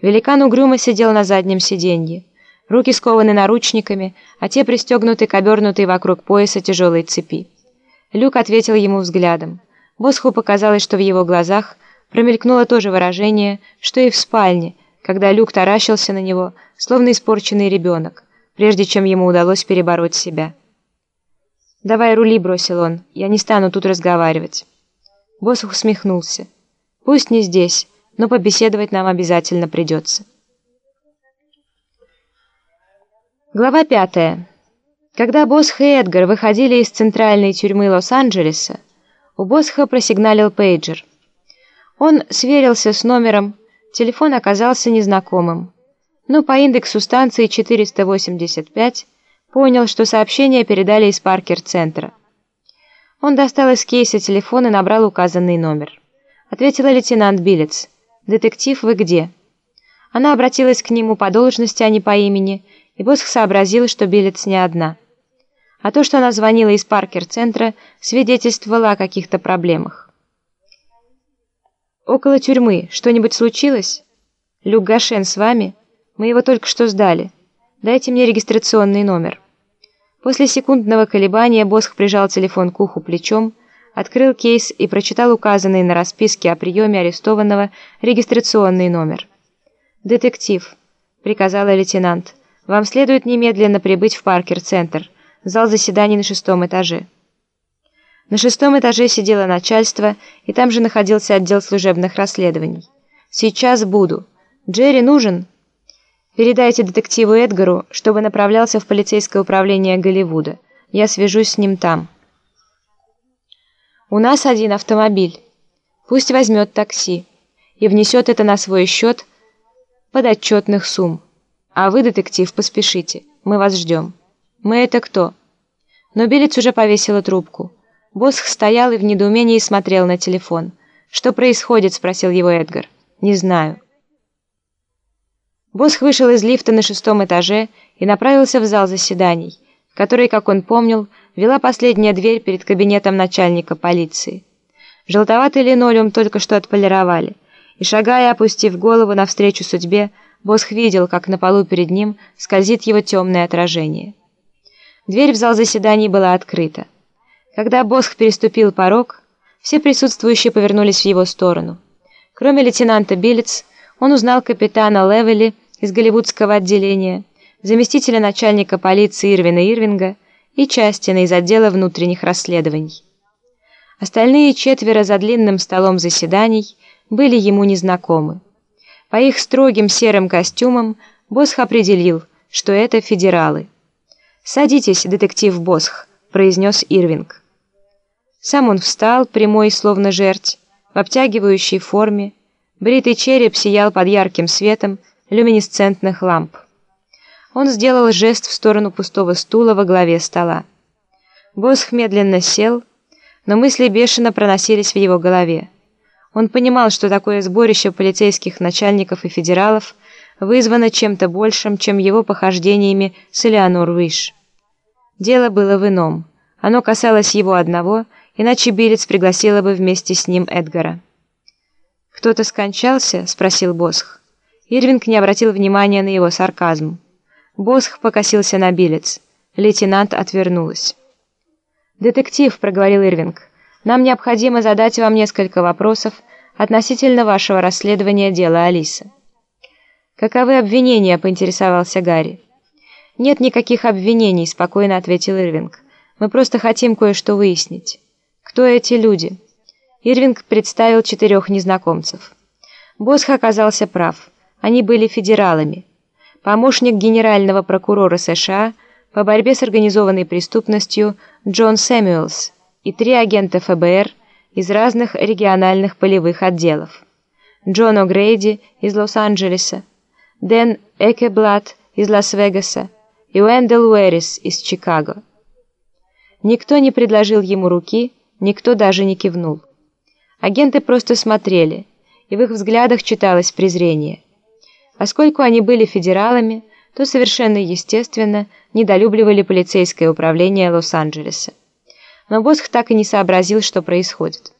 Великан угрюмо сидел на заднем сиденье. Руки скованы наручниками, а те пристегнуты к обернутой вокруг пояса тяжелой цепи. Люк ответил ему взглядом. Босху показалось, что в его глазах промелькнуло то же выражение, что и в спальне, когда Люк таращился на него, словно испорченный ребенок, прежде чем ему удалось перебороть себя. «Давай рули», — бросил он, — «я не стану тут разговаривать». Босх усмехнулся. «Пусть не здесь, но побеседовать нам обязательно придется. Глава пятая. Когда Босх и Эдгар выходили из центральной тюрьмы Лос-Анджелеса, у Босха просигналил пейджер. Он сверился с номером, телефон оказался незнакомым, но по индексу станции 485 понял, что сообщение передали из Паркер-центра. Он достал из кейса телефон и набрал указанный номер. Ответила лейтенант Билец. «Детектив, вы где?» Она обратилась к нему по должности, а не по имени, и Босх сообразил, что Билец не одна. А то, что она звонила из Паркер-центра, свидетельствовало о каких-то проблемах. «Около тюрьмы. Что-нибудь случилось?» «Люк Гашен с вами? Мы его только что сдали. Дайте мне регистрационный номер». После секундного колебания Босх прижал телефон к уху плечом, открыл кейс и прочитал указанный на расписке о приеме арестованного регистрационный номер. «Детектив», — приказала лейтенант, — «вам следует немедленно прибыть в Паркер-центр, зал заседаний на шестом этаже». На шестом этаже сидело начальство, и там же находился отдел служебных расследований. «Сейчас буду. Джерри нужен?» «Передайте детективу Эдгару, чтобы направлялся в полицейское управление Голливуда. Я свяжусь с ним там». У нас один автомобиль. Пусть возьмет такси и внесет это на свой счет подотчетных сумм. А вы, детектив, поспешите. Мы вас ждем. Мы это кто? Но Билец уже повесила трубку. Босх стоял и в недоумении смотрел на телефон. «Что происходит?» – спросил его Эдгар. «Не знаю». Босх вышел из лифта на шестом этаже и направился в зал заседаний, который, как он помнил, вела последняя дверь перед кабинетом начальника полиции. Желтоватый линолеум только что отполировали, и, шагая, опустив голову навстречу судьбе, Босх видел, как на полу перед ним скользит его темное отражение. Дверь в зал заседаний была открыта. Когда Босх переступил порог, все присутствующие повернулись в его сторону. Кроме лейтенанта Билец, он узнал капитана Левели из голливудского отделения, заместителя начальника полиции Ирвина Ирвинга, и Частина из отдела внутренних расследований. Остальные четверо за длинным столом заседаний были ему незнакомы. По их строгим серым костюмам Босх определил, что это федералы. «Садитесь, детектив Босх», — произнес Ирвинг. Сам он встал, прямой, словно жерть, в обтягивающей форме. Бритый череп сиял под ярким светом люминесцентных ламп. Он сделал жест в сторону пустого стула во главе стола. Босх медленно сел, но мысли бешено проносились в его голове. Он понимал, что такое сборище полицейских начальников и федералов вызвано чем-то большим, чем его похождениями с Элеонор Уиш. Дело было в ином. Оно касалось его одного, иначе Билец пригласила бы вместе с ним Эдгара. «Кто-то скончался?» — спросил Босх. Ирвинг не обратил внимания на его сарказм. Босх покосился на билец. Лейтенант отвернулась. «Детектив», — проговорил Ирвинг, — «нам необходимо задать вам несколько вопросов относительно вашего расследования дела Алисы». «Каковы обвинения?» — поинтересовался Гарри. «Нет никаких обвинений», — спокойно ответил Ирвинг. «Мы просто хотим кое-что выяснить. Кто эти люди?» Ирвинг представил четырех незнакомцев. Босх оказался прав. Они были федералами помощник генерального прокурора США по борьбе с организованной преступностью Джон Сэмюэлс и три агента ФБР из разных региональных полевых отделов. Джон О'Грейди из Лос-Анджелеса, Дэн Экеблат из Лас-Вегаса и Уэндел Уэрис из Чикаго. Никто не предложил ему руки, никто даже не кивнул. Агенты просто смотрели, и в их взглядах читалось презрение – Поскольку они были федералами, то совершенно естественно недолюбливали полицейское управление Лос-Анджелеса. Но Босх так и не сообразил, что происходит.